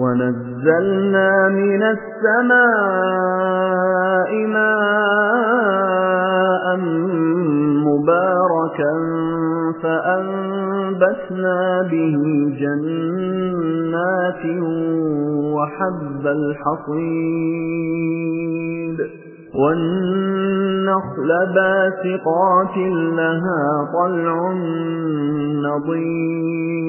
ونزلنا من السماء ماء مباركا فأنبتنا به جنات وحب الحصيد والنخل باسقات لها طلع نضيد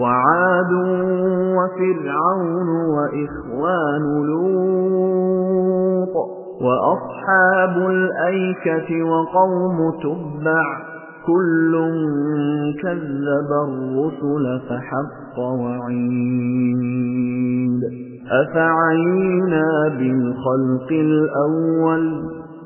وعاد وفرعون وإخوان لوط وأصحاب الأيكة وقوم تبع كل كذب الرسل فحق وعيد أفعينا بالخلق الأول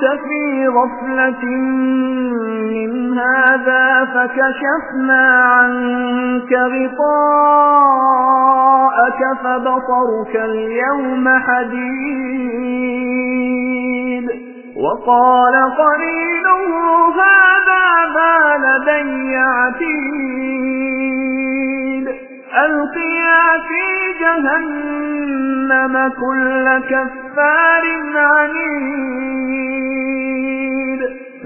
في غفلة من هذا فكشفنا عنك غطاءك فبصرك اليوم حديد. وقال قرينه هذا ما لدي عتيد. ألقيا في جهنم كل كفار عنيد.